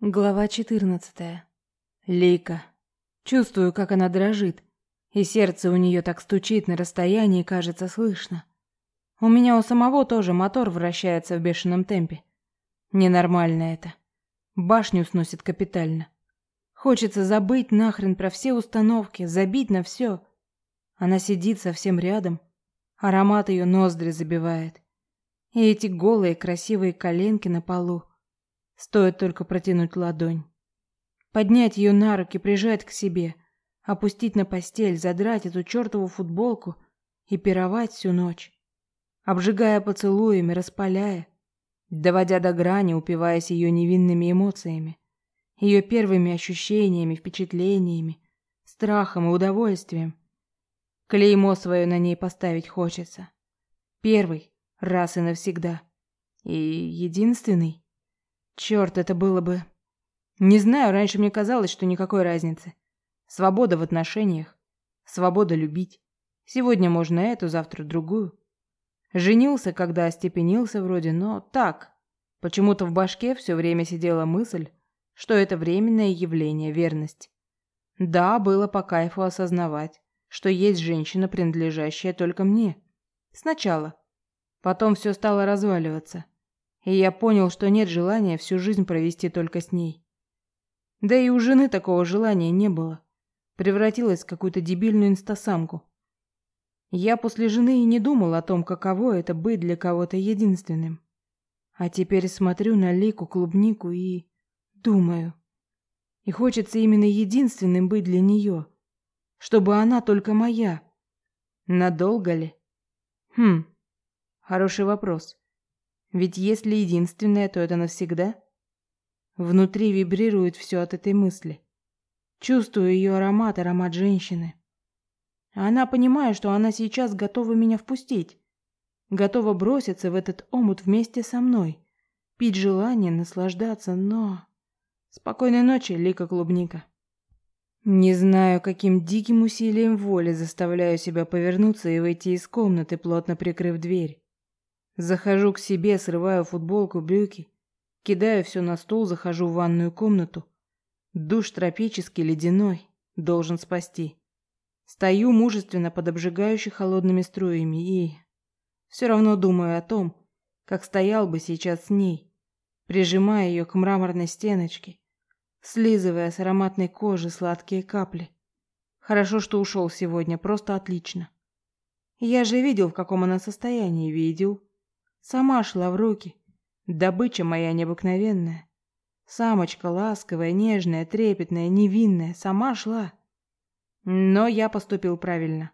Глава 14. Лейка. Чувствую, как она дрожит, и сердце у нее так стучит на расстоянии, кажется, слышно. У меня у самого тоже мотор вращается в бешеном темпе. Ненормально это. Башню сносит капитально. Хочется забыть нахрен про все установки, забить на все. Она сидит совсем рядом, аромат ее ноздри забивает. И эти голые красивые коленки на полу Стоит только протянуть ладонь. Поднять ее на руки, прижать к себе, опустить на постель, задрать эту чертову футболку и пировать всю ночь, обжигая поцелуями, распаляя, доводя до грани, упиваясь ее невинными эмоциями, ее первыми ощущениями, впечатлениями, страхом и удовольствием. Клеймо свое на ней поставить хочется. Первый, раз и навсегда. И единственный. Черт, это было бы... Не знаю, раньше мне казалось, что никакой разницы. Свобода в отношениях. Свобода любить. Сегодня можно эту, завтра другую. Женился, когда остепенился вроде, но так. Почему-то в башке все время сидела мысль, что это временное явление, верность. Да, было по кайфу осознавать, что есть женщина, принадлежащая только мне. Сначала. Потом все стало разваливаться и я понял, что нет желания всю жизнь провести только с ней. Да и у жены такого желания не было. Превратилась в какую-то дебильную инстасамку. Я после жены и не думал о том, каково это быть для кого-то единственным. А теперь смотрю на Лику клубнику и думаю. И хочется именно единственным быть для нее, чтобы она только моя. Надолго ли? Хм. Хороший вопрос. Ведь если единственное, то это навсегда. Внутри вибрирует все от этой мысли. Чувствую ее аромат, аромат женщины. Она понимает, что она сейчас готова меня впустить. Готова броситься в этот омут вместе со мной. Пить желание, наслаждаться, но... Спокойной ночи, Лика Клубника. Не знаю, каким диким усилием воли заставляю себя повернуться и выйти из комнаты, плотно прикрыв дверь. Захожу к себе, срываю футболку, брюки, кидаю все на стол, захожу в ванную комнату. Душ тропический, ледяной, должен спасти. Стою мужественно под обжигающей холодными струями и... Все равно думаю о том, как стоял бы сейчас с ней, прижимая ее к мраморной стеночке, слизывая с ароматной кожи сладкие капли. Хорошо, что ушел сегодня, просто отлично. Я же видел, в каком она состоянии, видел. Сама шла в руки. Добыча моя необыкновенная. Самочка ласковая, нежная, трепетная, невинная. Сама шла. Но я поступил правильно.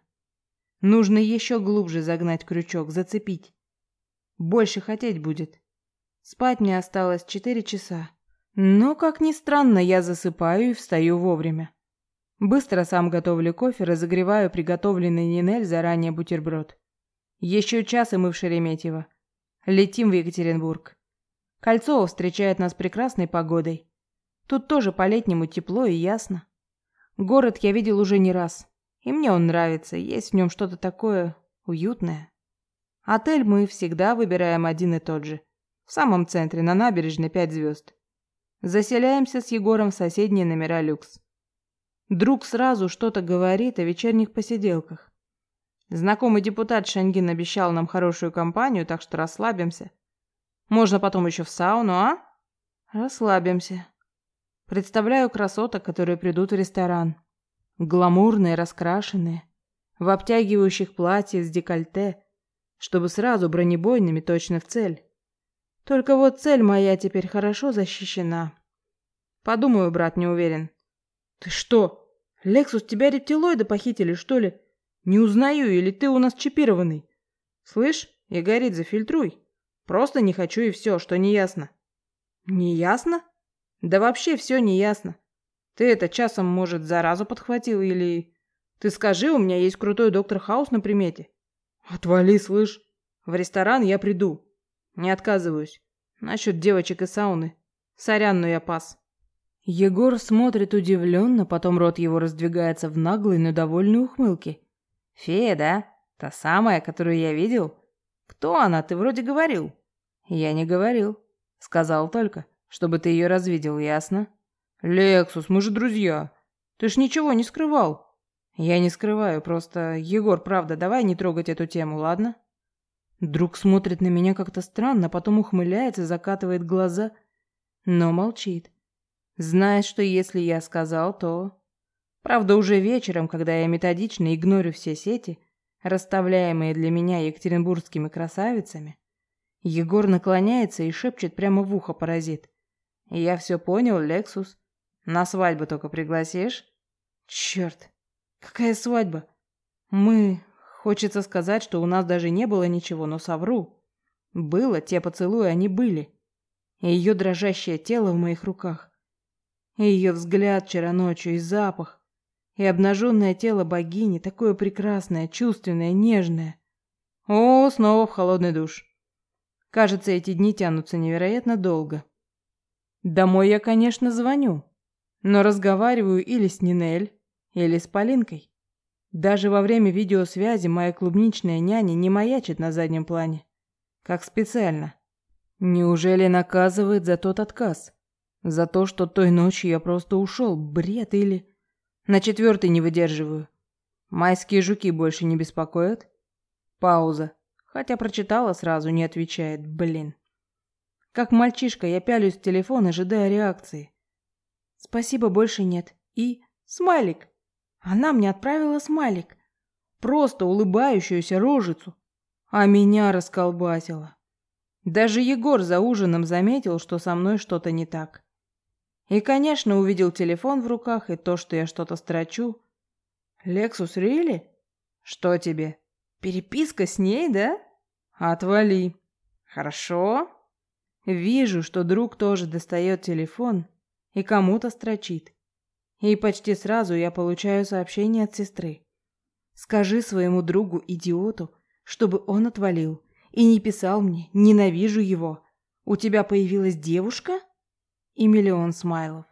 Нужно еще глубже загнать крючок, зацепить. Больше хотеть будет. Спать мне осталось четыре часа. Но, как ни странно, я засыпаю и встаю вовремя. Быстро сам готовлю кофе, разогреваю приготовленный Нинель заранее бутерброд. Еще час, и мы в Шереметьево. Летим в Екатеринбург. Кольцово встречает нас прекрасной погодой. Тут тоже по-летнему тепло и ясно. Город я видел уже не раз. И мне он нравится, есть в нем что-то такое уютное. Отель мы всегда выбираем один и тот же. В самом центре, на набережной, пять звезд. Заселяемся с Егором в соседние номера люкс. Друг сразу что-то говорит о вечерних посиделках. Знакомый депутат Шангин обещал нам хорошую компанию, так что расслабимся. Можно потом еще в сауну, а? Расслабимся. Представляю красоток, которые придут в ресторан. Гламурные, раскрашенные, в обтягивающих платьях с декольте, чтобы сразу бронебойными точно в цель. Только вот цель моя теперь хорошо защищена. Подумаю, брат, не уверен. Ты что, Лексус, тебя рептилоиды похитили, что ли? Не узнаю, или ты у нас чипированный? Слышь, Игорит, зафильтруй. Просто не хочу и все, что не ясно. Не ясно? Да вообще все не ясно. Ты это часом, может, заразу подхватил или... Ты скажи, у меня есть крутой доктор Хаус на примете. Отвали, слышь. В ресторан я приду. Не отказываюсь. Насчет девочек и сауны. Сорян, но я пас. Егор смотрит удивленно, потом рот его раздвигается в наглой, но довольной ухмылке. «Фея, да? Та самая, которую я видел? Кто она, ты вроде говорил?» «Я не говорил. Сказал только, Чтобы ты ее развидел, ясно? Лексус, мы же друзья. Ты ж ничего не скрывал. Я не скрываю, просто... Егор, правда, давай не трогать эту тему, ладно? Друг смотрит на меня как-то странно, потом ухмыляется, закатывает глаза, но молчит. Знает, что если я сказал, то... Правда, уже вечером, когда я методично игнорю все сети, расставляемые для меня екатеринбургскими красавицами, Егор наклоняется и шепчет прямо в ухо паразит. «Я все понял, Лексус. На свадьбу только пригласишь?» «Черт! Какая свадьба? Мы... Хочется сказать, что у нас даже не было ничего, но совру. Было, те поцелуи, они были. И ее дрожащее тело в моих руках. И ее взгляд вчера ночью, и запах. И обнаженное тело богини, такое прекрасное, чувственное, нежное. О, снова в холодный душ. Кажется, эти дни тянутся невероятно долго. Домой я, конечно, звоню, но разговариваю или с Нинель, или с Полинкой. Даже во время видеосвязи моя клубничная няня не маячит на заднем плане. Как специально. Неужели наказывает за тот отказ? За то, что той ночью я просто ушел? Бред или... На четвертый не выдерживаю. Майские жуки больше не беспокоят? Пауза. Хотя прочитала сразу, не отвечает. Блин. Как мальчишка, я пялюсь в телефон, ожидая реакции. Спасибо, больше нет. И смайлик. Она мне отправила смайлик. Просто улыбающуюся рожицу. А меня расколбасило. Даже Егор за ужином заметил, что со мной что-то не так. И, конечно, увидел телефон в руках и то, что я что-то строчу. «Лексус Рилли? Что тебе? Переписка с ней, да? Отвали. Хорошо?» Вижу, что друг тоже достает телефон и кому-то строчит. И почти сразу я получаю сообщение от сестры. Скажи своему другу-идиоту, чтобы он отвалил и не писал мне «ненавижу его». У тебя появилась девушка? И миллион смайлов.